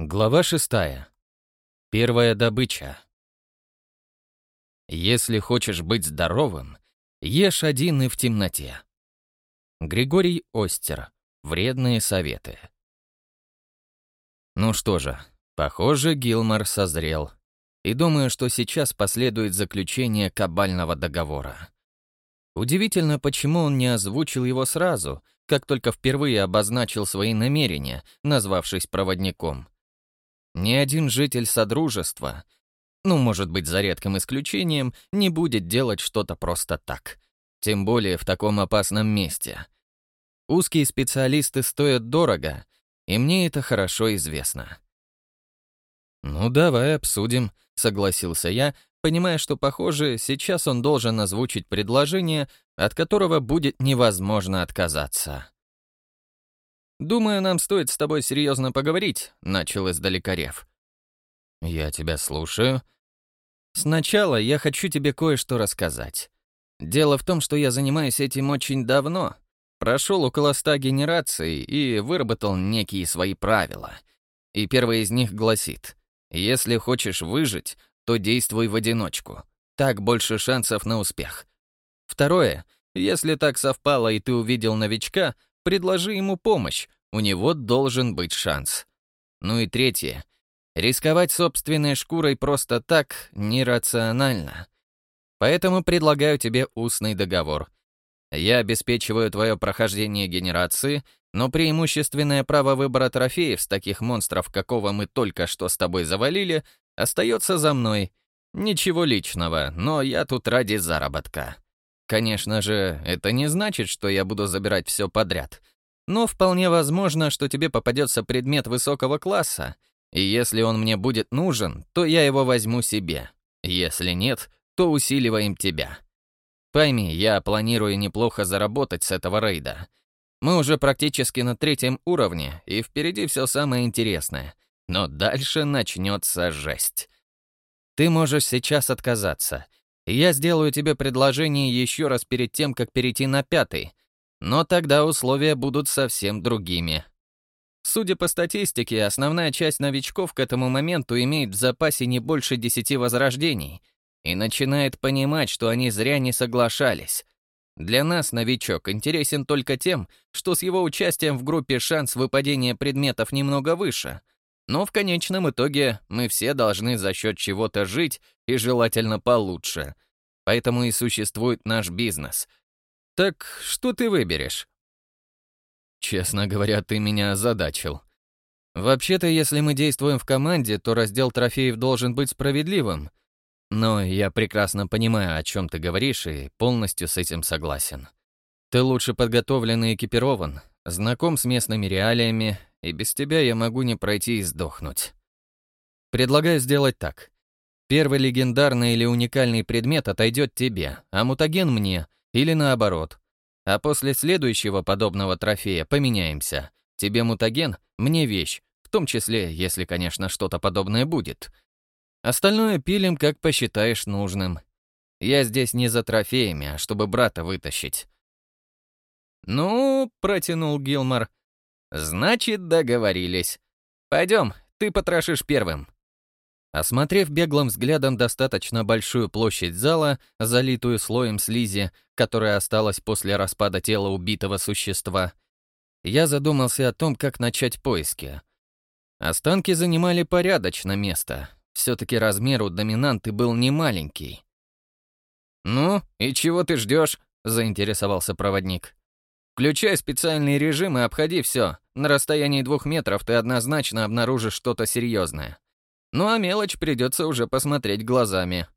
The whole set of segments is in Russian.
Глава шестая. Первая добыча. Если хочешь быть здоровым, ешь один и в темноте. Григорий Остер. Вредные советы. Ну что же, похоже, Гилмор созрел. И думаю, что сейчас последует заключение кабального договора. Удивительно, почему он не озвучил его сразу, как только впервые обозначил свои намерения, назвавшись проводником — ни один житель Содружества, ну, может быть, за редким исключением, не будет делать что-то просто так. Тем более в таком опасном месте. Узкие специалисты стоят дорого, и мне это хорошо известно. «Ну, давай обсудим», — согласился я, понимая, что, похоже, сейчас он должен озвучить предложение, от которого будет невозможно отказаться. «Думаю, нам стоит с тобой серьезно поговорить», — начал издалека Рев. «Я тебя слушаю». «Сначала я хочу тебе кое-что рассказать. Дело в том, что я занимаюсь этим очень давно. Прошел около ста генераций и выработал некие свои правила. И первое из них гласит, если хочешь выжить, то действуй в одиночку. Так больше шансов на успех. Второе, если так совпало и ты увидел новичка, предложи ему помощь, у него должен быть шанс. Ну и третье. Рисковать собственной шкурой просто так нерационально. Поэтому предлагаю тебе устный договор. Я обеспечиваю твое прохождение генерации, но преимущественное право выбора трофеев с таких монстров, какого мы только что с тобой завалили, остается за мной. Ничего личного, но я тут ради заработка. Конечно же, это не значит, что я буду забирать все подряд. Но вполне возможно, что тебе попадется предмет высокого класса, и если он мне будет нужен, то я его возьму себе. Если нет, то усиливаем тебя. Пойми, я планирую неплохо заработать с этого рейда. Мы уже практически на третьем уровне, и впереди все самое интересное. Но дальше начнется жесть. Ты можешь сейчас отказаться. Я сделаю тебе предложение еще раз перед тем, как перейти на пятый, но тогда условия будут совсем другими. Судя по статистике, основная часть новичков к этому моменту имеет в запасе не больше 10 возрождений и начинает понимать, что они зря не соглашались. Для нас новичок интересен только тем, что с его участием в группе шанс выпадения предметов немного выше, но в конечном итоге мы все должны за счет чего-то жить и желательно получше. Поэтому и существует наш бизнес — «Так что ты выберешь?» «Честно говоря, ты меня озадачил. Вообще-то, если мы действуем в команде, то раздел трофеев должен быть справедливым. Но я прекрасно понимаю, о чем ты говоришь, и полностью с этим согласен. Ты лучше подготовлен и экипирован, знаком с местными реалиями, и без тебя я могу не пройти и сдохнуть. Предлагаю сделать так. Первый легендарный или уникальный предмет отойдет тебе, а мутаген мне — или наоборот. А после следующего подобного трофея поменяемся. Тебе мутаген, мне вещь, в том числе, если, конечно, что-то подобное будет. Остальное пилим, как посчитаешь нужным. Я здесь не за трофеями, а чтобы брата вытащить». «Ну», — протянул Гилмор, — «значит, договорились. Пойдем, ты потрошишь первым». Осмотрев беглым взглядом достаточно большую площадь зала, залитую слоем слизи, которая осталась после распада тела убитого существа, я задумался о том, как начать поиски. Останки занимали порядочно место. Все-таки размер у доминанты был немаленький. «Ну, и чего ты ждешь? заинтересовался проводник. «Включай специальный режим и обходи все. На расстоянии двух метров ты однозначно обнаружишь что-то серьезное. Ну а мелочь придется уже посмотреть глазами.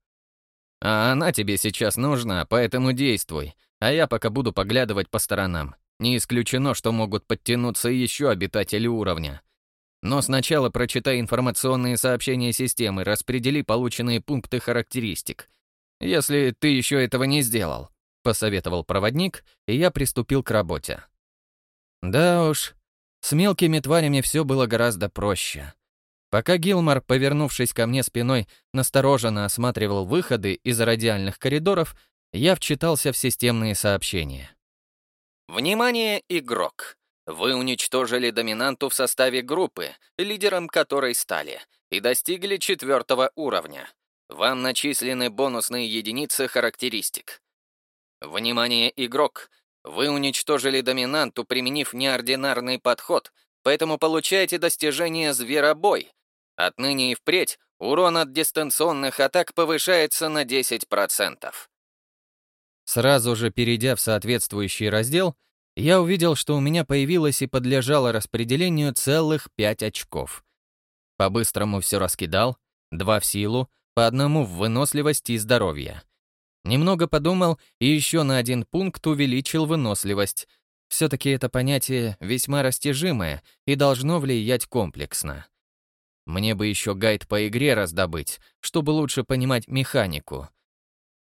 А она тебе сейчас нужна, поэтому действуй, а я пока буду поглядывать по сторонам. Не исключено, что могут подтянуться еще обитатели уровня. Но сначала прочитай информационные сообщения системы, распредели полученные пункты характеристик. Если ты еще этого не сделал, посоветовал проводник, и я приступил к работе. Да уж, с мелкими тварями все было гораздо проще. Пока Гилмор, повернувшись ко мне спиной, настороженно осматривал выходы из радиальных коридоров, я вчитался в системные сообщения. Внимание, игрок! Вы уничтожили доминанту в составе группы, лидером которой стали, и достигли четвертого уровня. Вам начислены бонусные единицы характеристик. Внимание, игрок! Вы уничтожили доминанту, применив неординарный подход, поэтому получаете достижение «Зверобой». Отныне и впредь урон от дистанционных атак повышается на 10%. Сразу же перейдя в соответствующий раздел, я увидел, что у меня появилось и подлежало распределению целых 5 очков. По-быстрому все раскидал, два в силу, по одному в выносливость и здоровье. Немного подумал и еще на один пункт увеличил выносливость. Все-таки это понятие весьма растяжимое и должно влиять комплексно. Мне бы еще гайд по игре раздобыть, чтобы лучше понимать механику.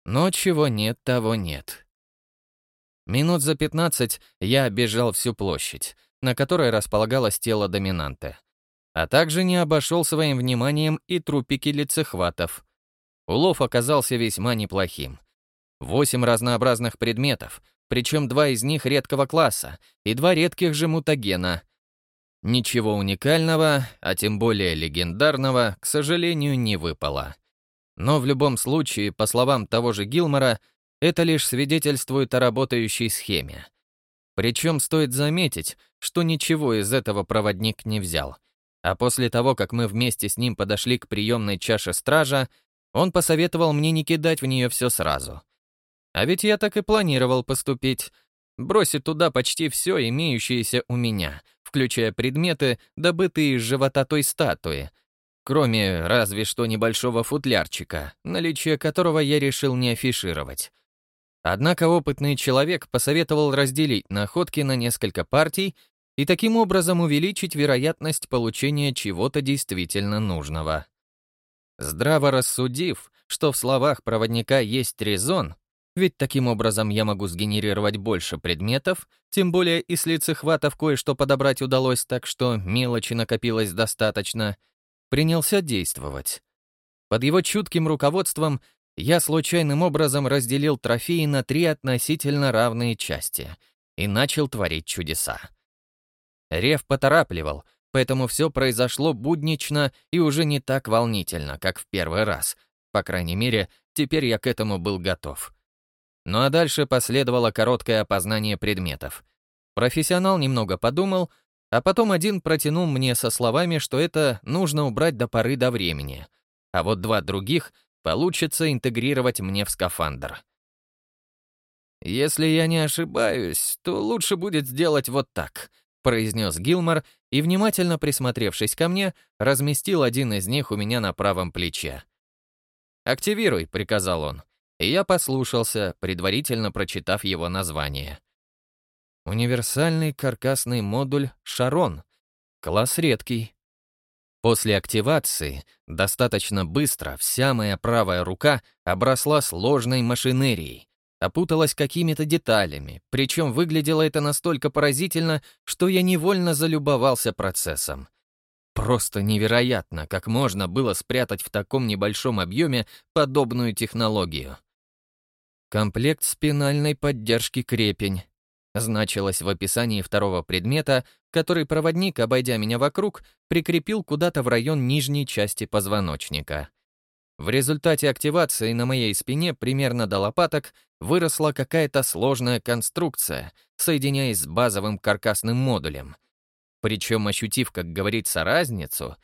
Но чего нет, того нет. Минут за 15 я обежал всю площадь, на которой располагалось тело доминанта. А также не обошел своим вниманием и трупики лицехватов. Улов оказался весьма неплохим. Восемь разнообразных предметов, причем два из них редкого класса и два редких же мутагена. Ничего уникального, а тем более легендарного, к сожалению, не выпало. Но в любом случае, по словам того же Гилмора, это лишь свидетельствует о работающей схеме. Причем стоит заметить, что ничего из этого проводник не взял. А после того, как мы вместе с ним подошли к приемной чаше стража, он посоветовал мне не кидать в нее все сразу. А ведь я так и планировал поступить. Бросить туда почти все имеющееся у меня, включая предметы, добытые из живота той статуи, кроме разве что небольшого футлярчика, наличие которого я решил не афишировать. Однако опытный человек посоветовал разделить находки на несколько партий и таким образом увеличить вероятность получения чего-то действительно нужного. Здраво рассудив, что в словах проводника есть резон, ведь таким образом я могу сгенерировать больше предметов, тем более и с лицехватов кое-что подобрать удалось, так что мелочи накопилось достаточно, принялся действовать. Под его чутким руководством я случайным образом разделил трофеи на три относительно равные части и начал творить чудеса. Рев поторапливал, поэтому все произошло буднично и уже не так волнительно, как в первый раз. По крайней мере, теперь я к этому был готов. Ну а дальше последовало короткое опознание предметов. Профессионал немного подумал, а потом один протянул мне со словами, что это нужно убрать до поры до времени, а вот два других получится интегрировать мне в скафандр. «Если я не ошибаюсь, то лучше будет сделать вот так», произнес Гилмор и, внимательно присмотревшись ко мне, разместил один из них у меня на правом плече. «Активируй», — приказал он, и я послушался, предварительно прочитав его название. Универсальный каркасный модуль «Шарон». Класс редкий. После активации достаточно быстро вся моя правая рука обросла сложной машинерией, опуталась какими-то деталями, причем выглядело это настолько поразительно, что я невольно залюбовался процессом. Просто невероятно, как можно было спрятать в таком небольшом объеме подобную технологию. Комплект спинальной поддержки крепень. Значилось в описании второго предмета, который проводник, обойдя меня вокруг, прикрепил куда-то в район нижней части позвоночника. В результате активации на моей спине примерно до лопаток выросла какая-то сложная конструкция, соединяясь с базовым каркасным модулем. Причем, ощутив, как говорится, разницу,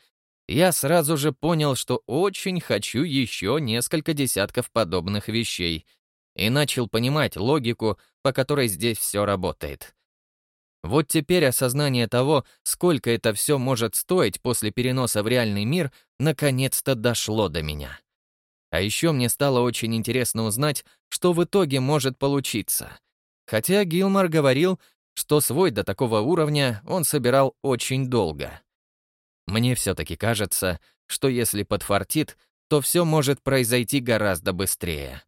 я сразу же понял, что очень хочу еще несколько десятков подобных вещей — и начал понимать логику, по которой здесь все работает. Вот теперь осознание того, сколько это все может стоить после переноса в реальный мир, наконец-то дошло до меня. А еще мне стало очень интересно узнать, что в итоге может получиться. Хотя Гилмор говорил, что свой до такого уровня он собирал очень долго. Мне все-таки кажется, что если подфартит, то все может произойти гораздо быстрее.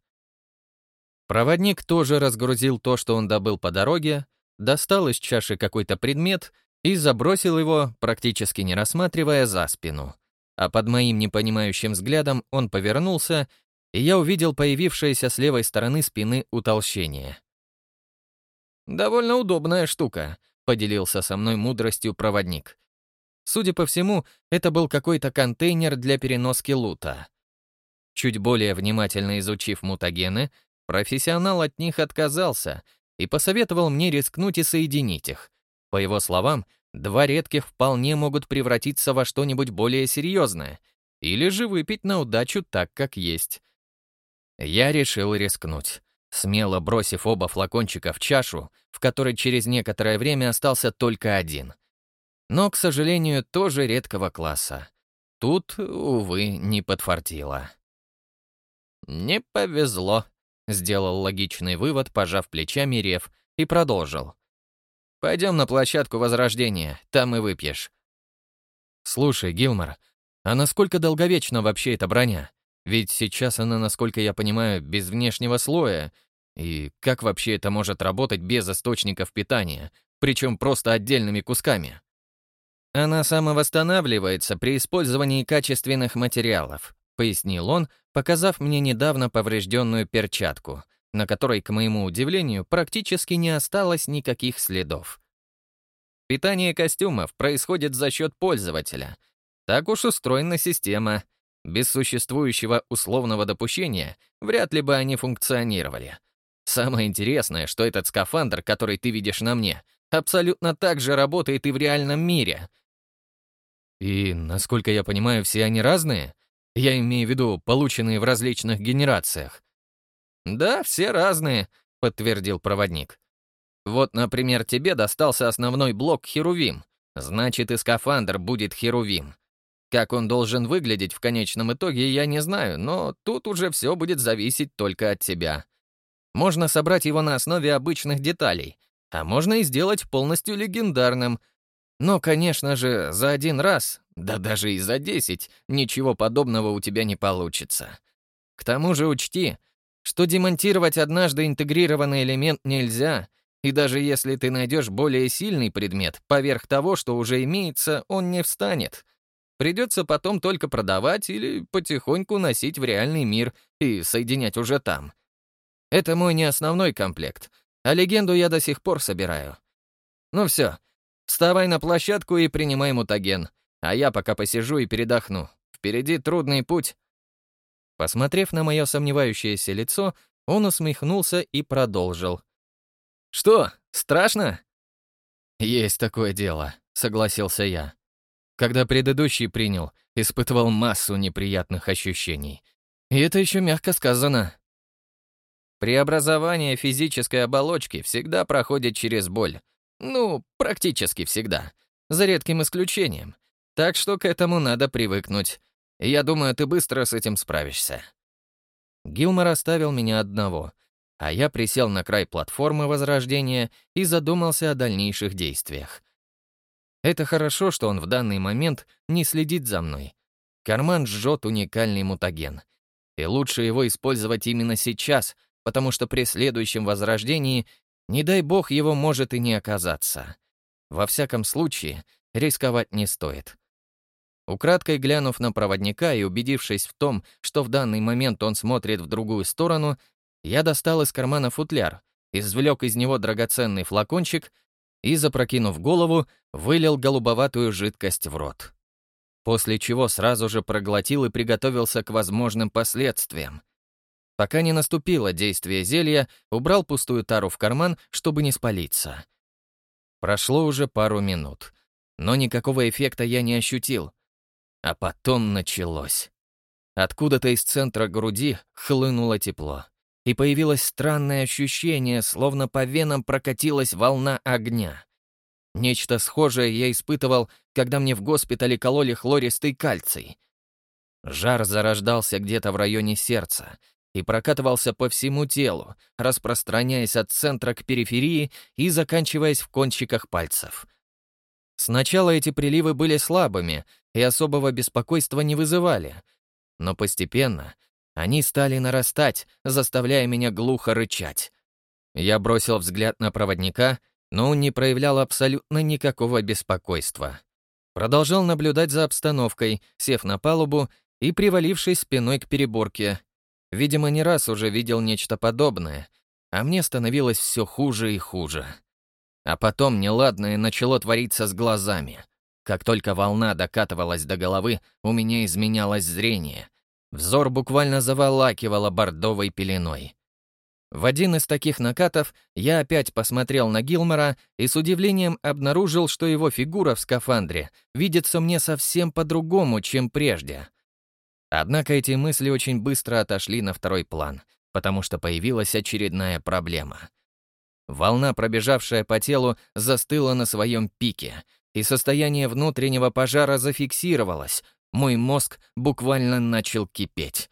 Проводник тоже разгрузил то, что он добыл по дороге, достал из чаши какой-то предмет и забросил его, практически не рассматривая, за спину. А под моим непонимающим взглядом он повернулся, и я увидел появившееся с левой стороны спины утолщение. «Довольно удобная штука», — поделился со мной мудростью проводник. Судя по всему, это был какой-то контейнер для переноски лута. Чуть более внимательно изучив мутагены, профессионал от них отказался и посоветовал мне рискнуть и соединить их. По его словам, два редких вполне могут превратиться во что-нибудь более серьезное или же выпить на удачу так, как есть. Я решил рискнуть, смело бросив оба флакончика в чашу, в которой через некоторое время остался только один. Но, к сожалению, тоже редкого класса. Тут, увы, не подфартило. «Не повезло», — сделал логичный вывод, пожав плечами Рев, и продолжил. «Пойдем на площадку Возрождения, там и выпьешь». «Слушай, Гилмор, а насколько долговечна вообще эта броня? Ведь сейчас она, насколько я понимаю, без внешнего слоя. И как вообще это может работать без источников питания, причем просто отдельными кусками? Она самовосстанавливается при использовании качественных материалов, пояснил он, показав мне недавно поврежденную перчатку, на которой, к моему удивлению, практически не осталось никаких следов. Питание костюмов происходит за счет пользователя. Так уж устроена система — без существующего условного допущения вряд ли бы они функционировали. Самое интересное, что этот скафандр, который ты видишь на мне, абсолютно так же работает и в реальном мире. И, насколько я понимаю, все они разные? Я имею в виду полученные в различных генерациях. Да, все разные, подтвердил проводник. Вот, например, тебе достался основной блок Херувим. Значит, и скафандр будет Херувим. Как он должен выглядеть в конечном итоге, я не знаю, но тут уже все будет зависеть только от тебя. Можно собрать его на основе обычных деталей, а можно и сделать полностью легендарным. Но, конечно же, за один раз, да даже и за десять, ничего подобного у тебя не получится. К тому же учти, что демонтировать однажды интегрированный элемент нельзя, и даже если ты найдешь более сильный предмет, поверх того, что уже имеется, он не встанет — Придется потом только продавать или потихоньку носить в реальный мир и соединять уже там. Это мой не основной комплект, а легенду я до сих пор собираю. Ну все, вставай на площадку и принимай мутаген, а я пока посижу и передохну. Впереди трудный путь. Посмотрев на мое сомневающееся лицо, он усмехнулся и продолжил. «Что, страшно?» «Есть такое дело», — согласился я. Когда предыдущий принял, испытывал массу неприятных ощущений. И это еще мягко сказано. Преобразование физической оболочки всегда проходит через боль. Ну, практически всегда. За редким исключением. Так что к этому надо привыкнуть. Я думаю, ты быстро с этим справишься. Гилмор оставил меня одного, а я присел на край платформы Возрождения и задумался о дальнейших действиях. Это хорошо, что он в данный момент не следит за мной. Карман жжет уникальный мутаген. И лучше его использовать именно сейчас, потому что при следующем возрождении, не дай бог, его может и не оказаться. Во всяком случае, рисковать не стоит. Украдкой глянув на проводника и убедившись в том, что в данный момент он смотрит в другую сторону, я достал из кармана футляр, извлек из него драгоценный флакончик и, запрокинув голову, вылил голубоватую жидкость в рот. После чего сразу же проглотил и приготовился к возможным последствиям. Пока не наступило действие зелья, убрал пустую тару в карман, чтобы не спалиться. Прошло уже пару минут, но никакого эффекта я не ощутил. А потом началось. Откуда-то из центра груди хлынуло тепло и появилось странное ощущение, словно по венам прокатилась волна огня. Нечто схожее я испытывал, когда мне в госпитале кололи хлористый кальций. Жар зарождался где-то в районе сердца и прокатывался по всему телу, распространяясь от центра к периферии и заканчиваясь в кончиках пальцев. Сначала эти приливы были слабыми и особого беспокойства не вызывали, но постепенно — они стали нарастать, заставляя меня глухо рычать. Я бросил взгляд на проводника, но он не проявлял абсолютно никакого беспокойства. Продолжал наблюдать за обстановкой, сев на палубу и привалившись спиной к переборке. Видимо, не раз уже видел нечто подобное, а мне становилось все хуже и хуже. А потом неладное начало твориться с глазами. Как только волна докатывалась до головы, у меня изменялось зрение. Взор буквально заволакивало бордовой пеленой. В один из таких накатов я опять посмотрел на Гилмора и с удивлением обнаружил, что его фигура в скафандре видится мне совсем по-другому, чем прежде. Однако эти мысли очень быстро отошли на второй план, потому что появилась очередная проблема. Волна, пробежавшая по телу, застыла на своем пике, и состояние внутреннего пожара зафиксировалось. Мой мозг буквально начал кипеть.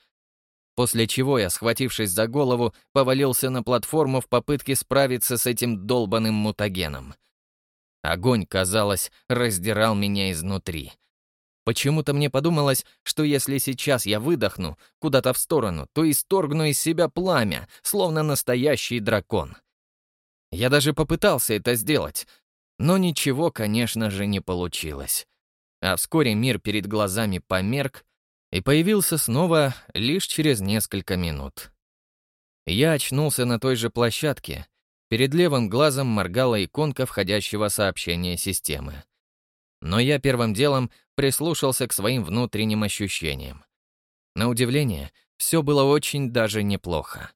После чего я, схватившись за голову, повалился на платформу в попытке справиться с этим долбанным мутагеном. Огонь, казалось, раздирал меня изнутри. Почему-то мне подумалось, что если сейчас я выдохну куда-то в сторону, то исторгну из себя пламя, словно настоящий дракон. Я даже попытался это сделать, но ничего, конечно же, не получилось. А вскоре мир перед глазами померк, и появился снова лишь через несколько минут. Я очнулся на той же площадке. Перед левым глазом моргала иконка входящего сообщения системы. Но я первым делом прислушался к своим внутренним ощущениям. На удивление, все было очень даже неплохо.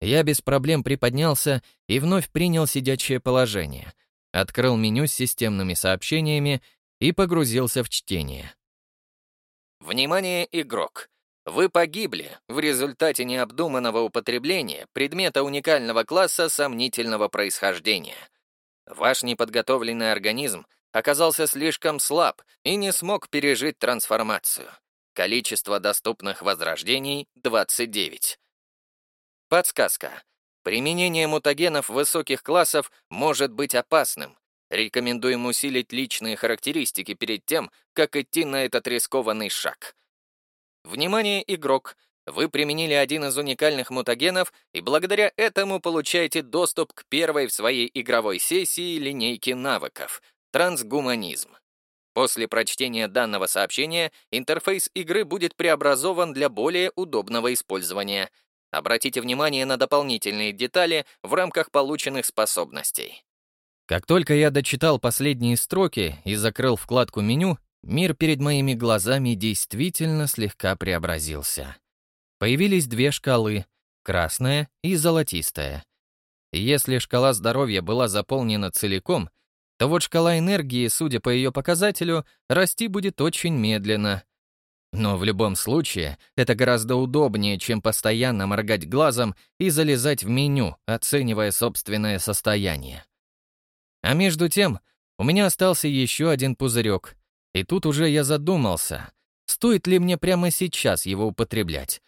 Я без проблем приподнялся и вновь принял сидячее положение, открыл меню с системными сообщениями и погрузился в чтение. Внимание, игрок! Вы погибли в результате необдуманного употребления предмета уникального класса сомнительного происхождения. Ваш неподготовленный организм оказался слишком слаб и не смог пережить трансформацию. Количество доступных возрождений — 29. Подсказка. Применение мутагенов высоких классов может быть опасным, Рекомендуем усилить личные характеристики перед тем, как идти на этот рискованный шаг. Внимание, игрок! Вы применили один из уникальных мутагенов и благодаря этому получаете доступ к первой в своей игровой сессии линейки навыков — трансгуманизм. После прочтения данного сообщения интерфейс игры будет преобразован для более удобного использования. Обратите внимание на дополнительные детали в рамках полученных способностей. Как только я дочитал последние строки и закрыл вкладку меню, мир перед моими глазами действительно слегка преобразился. Появились две шкалы — красная и золотистая. Если шкала здоровья была заполнена целиком, то вот шкала энергии, судя по ее показателю, расти будет очень медленно. Но в любом случае, это гораздо удобнее, чем постоянно моргать глазом и залезать в меню, оценивая собственное состояние. А между тем, у меня остался еще один пузырек. И тут уже я задумался, стоит ли мне прямо сейчас его употреблять.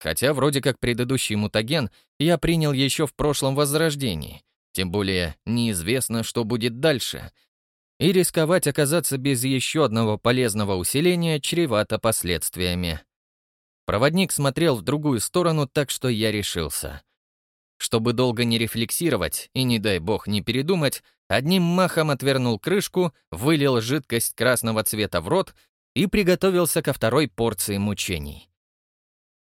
Хотя вроде как предыдущий мутаген я принял еще в прошлом возрождении. Тем более неизвестно, что будет дальше. И рисковать оказаться без еще одного полезного усиления чревато последствиями. Проводник смотрел в другую сторону, так что я решился. Чтобы долго не рефлексировать и, не дай бог, не передумать, одним махом отвернул крышку, вылил жидкость красного цвета в рот и приготовился ко второй порции мучений.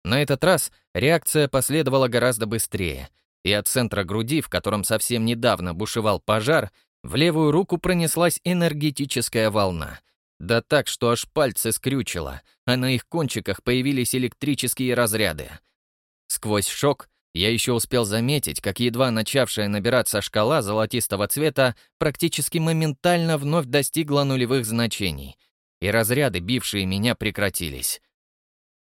На этот раз реакция последовала гораздо быстрее, и от центра груди, в котором совсем недавно бушевал пожар, в левую руку пронеслась энергетическая волна. Да так, что аж пальцы скрючило, а на их кончиках появились электрические разряды. Сквозь шок я еще успел заметить, как едва начавшая набираться шкала золотистого цвета практически моментально вновь достигла нулевых значений, и разряды, бившие меня, прекратились.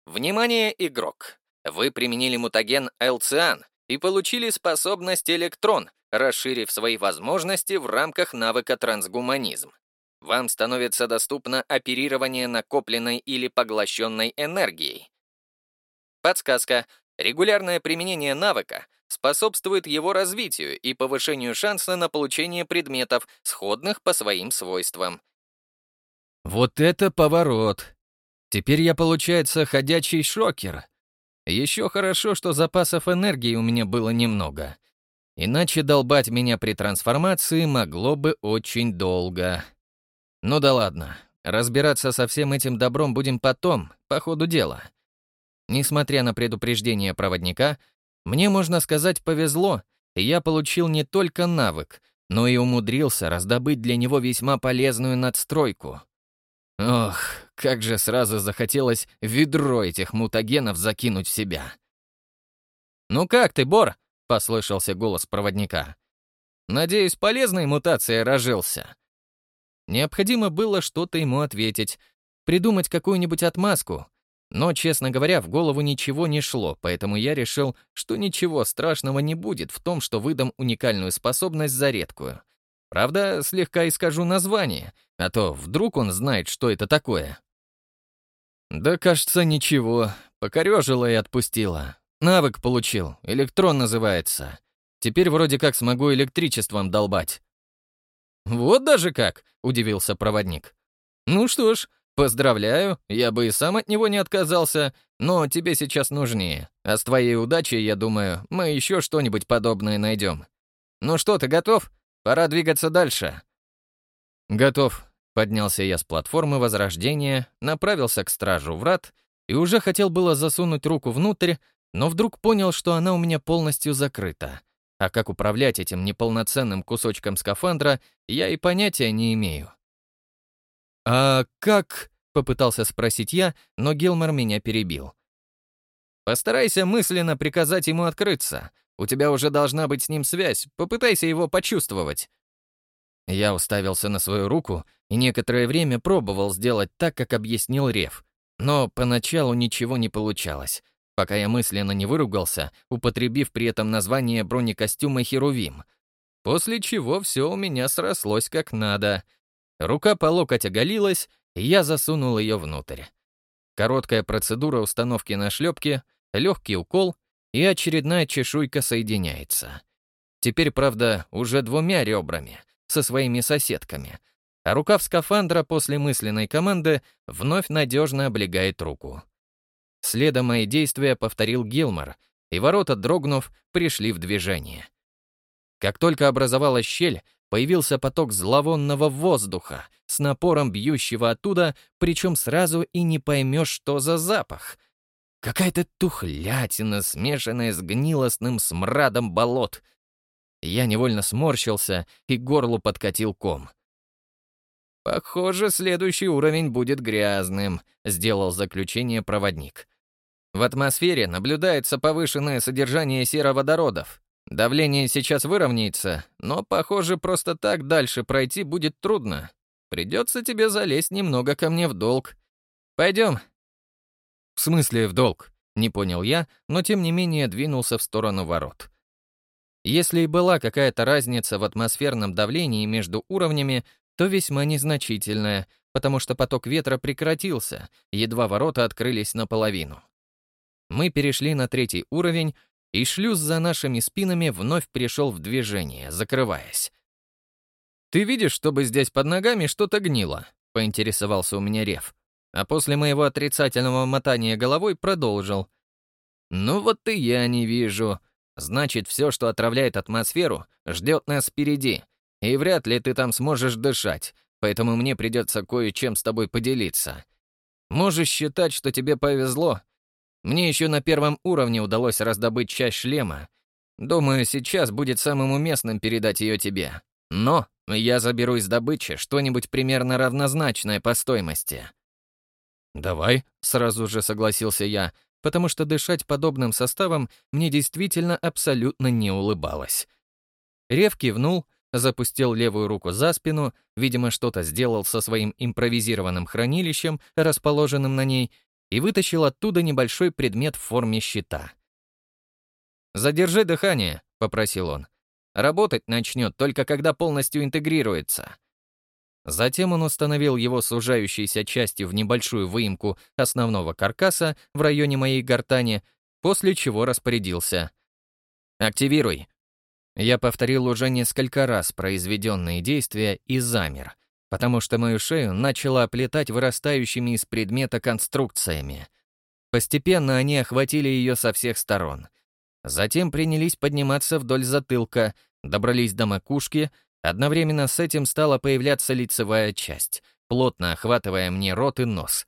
Внимание, игрок! Вы применили мутаген Элциан и получили способность Электрон, расширив свои возможности в рамках навыка трансгуманизм. Вам становится доступно оперирование накопленной или поглощенной энергией. Подсказка. Регулярное применение навыка способствует его развитию и повышению шанса на получение предметов, сходных по своим свойствам. Вот это поворот! Теперь я, получается, ходячий шокер. Еще хорошо, что запасов энергии у меня было немного. Иначе долбать меня при трансформации могло бы очень долго. Ну да ладно, разбираться со всем этим добром будем потом, по ходу дела. Несмотря на предупреждение проводника, мне, можно сказать, повезло, и я получил не только навык, но и умудрился раздобыть для него весьма полезную надстройку. Ох, как же сразу захотелось ведро этих мутагенов закинуть в себя. «Ну как ты, Бор?» — послышался голос проводника. «Надеюсь, полезной мутацией рожился». Необходимо было что-то ему ответить, придумать какую-нибудь отмазку, но, честно говоря, в голову ничего не шло, поэтому я решил, что ничего страшного не будет в том, что выдам уникальную способность за редкую. Правда, слегка искажу название, а то вдруг он знает, что это такое. Да, кажется, ничего. Покорёжила и отпустила. Навык получил. Электрон называется. Теперь вроде как смогу электричеством долбать. «Вот даже как!» — удивился проводник. «Ну что ж, «Поздравляю, я бы и сам от него не отказался, но тебе сейчас нужнее. А с твоей удачей, я думаю, мы еще что-нибудь подобное найдем. Ну что, ты готов? Пора двигаться дальше». «Готов», — поднялся я с платформы Возрождения, направился к стражу врат и уже хотел было засунуть руку внутрь, но вдруг понял, что она у меня полностью закрыта. А как управлять этим неполноценным кусочком скафандра, я и понятия не имею. «А как?» — попытался спросить я, но Гилмор меня перебил. «Постарайся мысленно приказать ему открыться. У тебя уже должна быть с ним связь. Попытайся его почувствовать». Я уставился на свою руку и некоторое время пробовал сделать так, как объяснил Рев. Но поначалу ничего не получалось, пока я мысленно не выругался, употребив при этом название бронекостюма «Херувим». После чего все у меня срослось как надо — Рука по локоть оголилась, и я засунул ее внутрь. Короткая процедура установки на шлепке, легкий укол, и очередная чешуйка соединяется. Теперь, правда, уже двумя ребрами, со своими соседками, а рукав скафандра после мысленной команды вновь надежно облегает руку. Следом мои действия повторил Гилмор, и ворота, дрогнув, пришли в движение. Как только образовалась щель, появился поток зловонного воздуха с напором бьющего оттуда, причем сразу и не поймешь, что за запах. Какая-то тухлятина, смешанная с гнилостным смрадом болот. Я невольно сморщился и горлу подкатил ком. «Похоже, следующий уровень будет грязным», — сделал заключение проводник. В атмосфере наблюдается повышенное содержание сероводородов. Давление сейчас выровняется, но, похоже, просто так дальше пройти будет трудно. Придется тебе залезть немного ко мне в долг. Пойдем. В смысле в долг? Не понял я, но тем не менее двинулся в сторону ворот. Если и была какая-то разница в атмосферном давлении между уровнями, то весьма незначительная, потому что поток ветра прекратился, едва ворота открылись наполовину. Мы перешли на третий уровень, и шлюз за нашими спинами вновь пришел в движение, закрываясь. «Ты видишь, чтобы здесь под ногами что-то гнило?» — поинтересовался у меня Рев. А после моего отрицательного мотания головой продолжил. «Ну вот и я не вижу. Значит, все, что отравляет атмосферу, ждет нас впереди, и вряд ли ты там сможешь дышать, поэтому мне придется кое-чем с тобой поделиться. Можешь считать, что тебе повезло, мне еще на первом уровне удалось раздобыть часть шлема. Думаю, сейчас будет самым уместным передать ее тебе. Но я заберу из добычи что-нибудь примерно равнозначное по стоимости». «Давай», — сразу же согласился я, потому что дышать подобным составом мне действительно абсолютно не улыбалось. Рев кивнул, запустил левую руку за спину, видимо, что-то сделал со своим импровизированным хранилищем, расположенным на ней, и вытащил оттуда небольшой предмет в форме щита. «Задержи дыхание», — попросил он. «Работать начнет только когда полностью интегрируется». Затем он установил его сужающейся частью в небольшую выемку основного каркаса в районе моей гортани, после чего распорядился. «Активируй». Я повторил уже несколько раз произведенные действия и замер, потому что мою шею начало оплетать вырастающими из предмета конструкциями. Постепенно они охватили ее со всех сторон. Затем принялись подниматься вдоль затылка, добрались до макушки, одновременно с этим стала появляться лицевая часть, плотно охватывая мне рот и нос.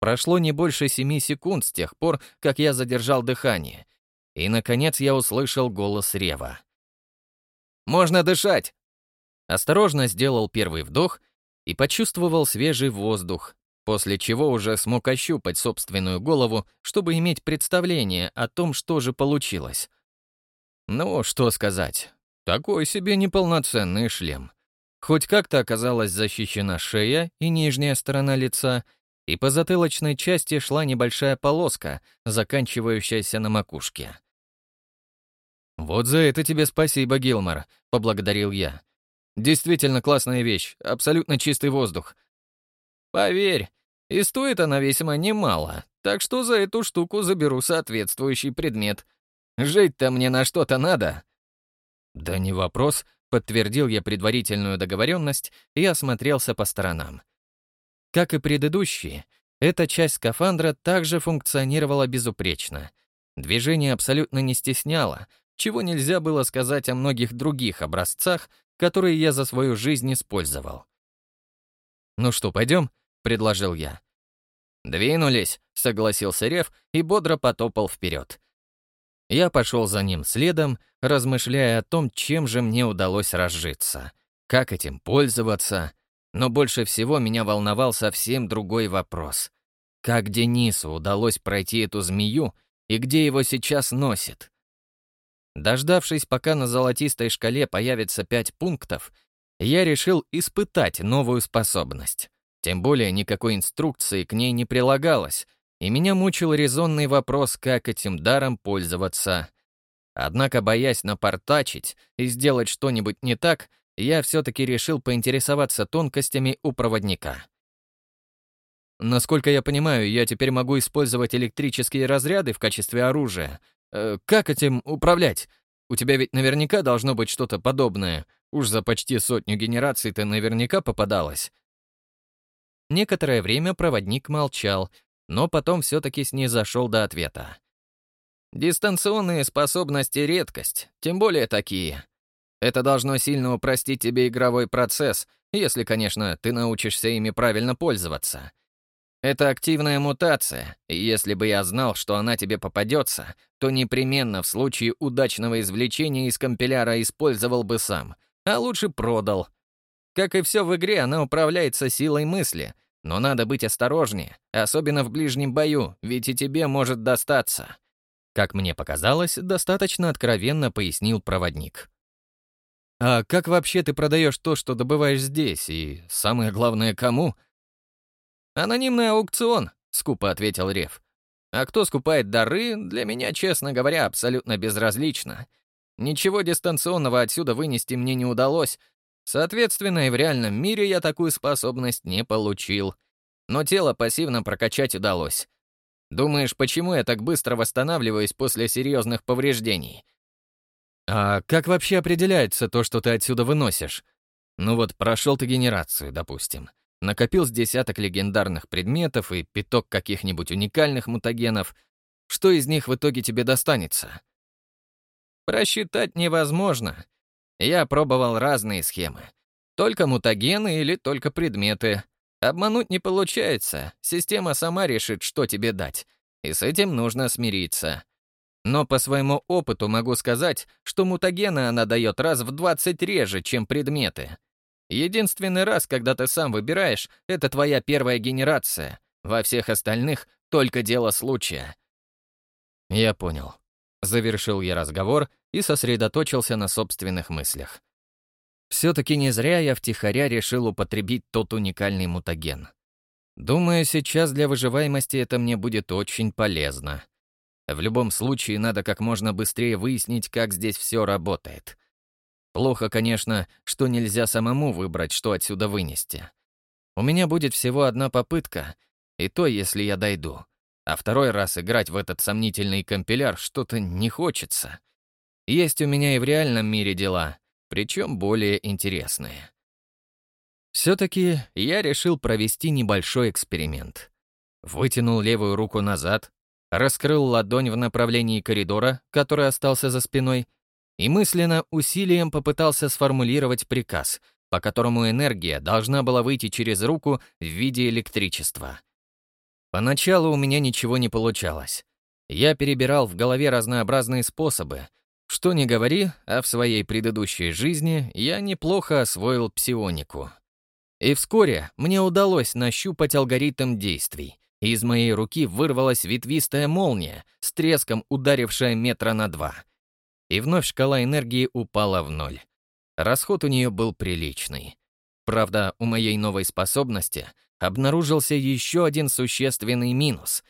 Прошло не больше семи секунд с тех пор, как я задержал дыхание, и, наконец, я услышал голос Рева. «Можно дышать!» осторожно сделал первый вдох и почувствовал свежий воздух, после чего уже смог ощупать собственную голову, чтобы иметь представление о том, что же получилось. Ну, что сказать, такой себе неполноценный шлем. Хоть как-то оказалась защищена шея и нижняя сторона лица, и по затылочной части шла небольшая полоска, заканчивающаяся на макушке. «Вот за это тебе спасибо, Гилмор», — поблагодарил я. «Действительно классная вещь, абсолютно чистый воздух. Поверь, и стоит она весьма немало, так что за эту штуку заберу соответствующий предмет. Жить-то мне на что-то надо». «Да не вопрос», — подтвердил я предварительную договоренность и осмотрелся по сторонам. Как и предыдущие, эта часть скафандра также функционировала безупречно. Движение абсолютно не стесняло, чего нельзя было сказать о многих других образцах, которые я за свою жизнь использовал. «Ну что, пойдем?» — предложил я. «Двинулись», — согласился Рев и бодро потопал вперед. Я пошел за ним следом, размышляя о том, чем же мне удалось разжиться, как этим пользоваться, но больше всего меня волновал совсем другой вопрос. Как Денису удалось пройти эту змею и где его сейчас носит? Дождавшись, пока на золотистой шкале появится пять пунктов, я решил испытать новую способность. Тем более никакой инструкции к ней не прилагалось, и меня мучил резонный вопрос, как этим даром пользоваться. Однако, боясь напортачить и сделать что-нибудь не так, я все-таки решил поинтересоваться тонкостями у проводника. Насколько я понимаю, я теперь могу использовать электрические разряды в качестве оружия. Э, как этим управлять? У тебя ведь наверняка должно быть что-то подобное. Уж за почти сотню генераций ты наверняка попадалась. Некоторое время проводник молчал, но потом все-таки снизошел до ответа. Дистанционные способности — редкость, тем более такие. Это должно сильно упростить тебе игровой процесс, если, конечно, ты научишься ими правильно пользоваться. Это активная мутация, и если бы я знал, что она тебе попадется, то непременно в случае удачного извлечения из компиляра использовал бы сам, а лучше продал. Как и все в игре, она управляется силой мысли, но надо быть осторожнее, особенно в ближнем бою, ведь и тебе может достаться. Как мне показалось, достаточно откровенно пояснил проводник. А как вообще ты продаешь то, что добываешь здесь, и, самое главное, кому? Анонимный аукцион, скупо ответил Рев. А кто скупает дары, для меня, честно говоря, абсолютно безразлично. Ничего дистанционного отсюда вынести мне не удалось. Соответственно, и в реальном мире я такую способность не получил. Но тело пассивно прокачать удалось. Думаешь, почему я так быстро восстанавливаюсь после серьезных повреждений? А как вообще определяется то, что ты отсюда выносишь? Ну вот, прошел ты генерацию, допустим. Накопил с десяток легендарных предметов и пяток каких-нибудь уникальных мутагенов. Что из них в итоге тебе достанется? Просчитать невозможно. Я пробовал разные схемы. Только мутагены или только предметы. Обмануть не получается. Система сама решит, что тебе дать. И с этим нужно смириться. Но по своему опыту могу сказать, что мутагены она дает раз в 20 реже, чем предметы. Единственный раз, когда ты сам выбираешь, это твоя первая генерация. Во всех остальных только дело случая. Я понял. Завершил я разговор и сосредоточился на собственных мыслях. Все-таки не зря я втихаря решил употребить тот уникальный мутаген. Думаю, сейчас для выживаемости это мне будет очень полезно. В любом случае, надо как можно быстрее выяснить, как здесь все работает. Плохо, конечно, что нельзя самому выбрать, что отсюда вынести. У меня будет всего одна попытка, и то, если я дойду. А второй раз играть в этот сомнительный компиляр что-то не хочется. Есть у меня и в реальном мире дела, причем более интересные. Все-таки я решил провести небольшой эксперимент. Вытянул левую руку назад, раскрыл ладонь в направлении коридора, который остался за спиной, и мысленно усилием попытался сформулировать приказ, по которому энергия должна была выйти через руку в виде электричества. Поначалу у меня ничего не получалось. Я перебирал в голове разнообразные способы, Что ни говори, а в своей предыдущей жизни я неплохо освоил псионику. И вскоре мне удалось нащупать алгоритм действий, из моей руки вырвалась ветвистая молния, с треском ударившая метра на два. И вновь шкала энергии упала в ноль. Расход у нее был приличный. Правда, у моей новой способности обнаружился еще один существенный минус.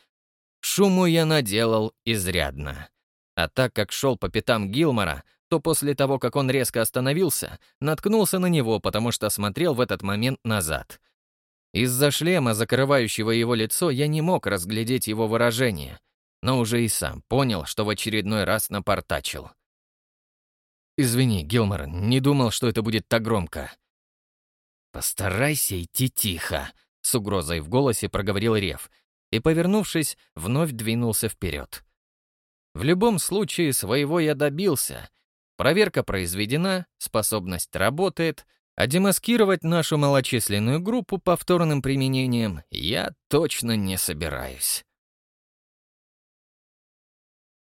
Шуму я наделал изрядно. А так как шел по пятам Гилмора, то после того, как он резко остановился, наткнулся на него, потому что смотрел в этот момент назад. Из-за шлема, закрывающего его лицо, я не мог разглядеть его выражение, но уже и сам понял, что в очередной раз напортачил. «Извини, Гилмор, не думал, что это будет так громко». «Постарайся идти тихо», — с угрозой в голосе проговорил Рев, и, повернувшись, вновь двинулся вперед. В любом случае, своего я добился. Проверка произведена, способность работает, а демаскировать нашу малочисленную группу повторным применением я точно не собираюсь.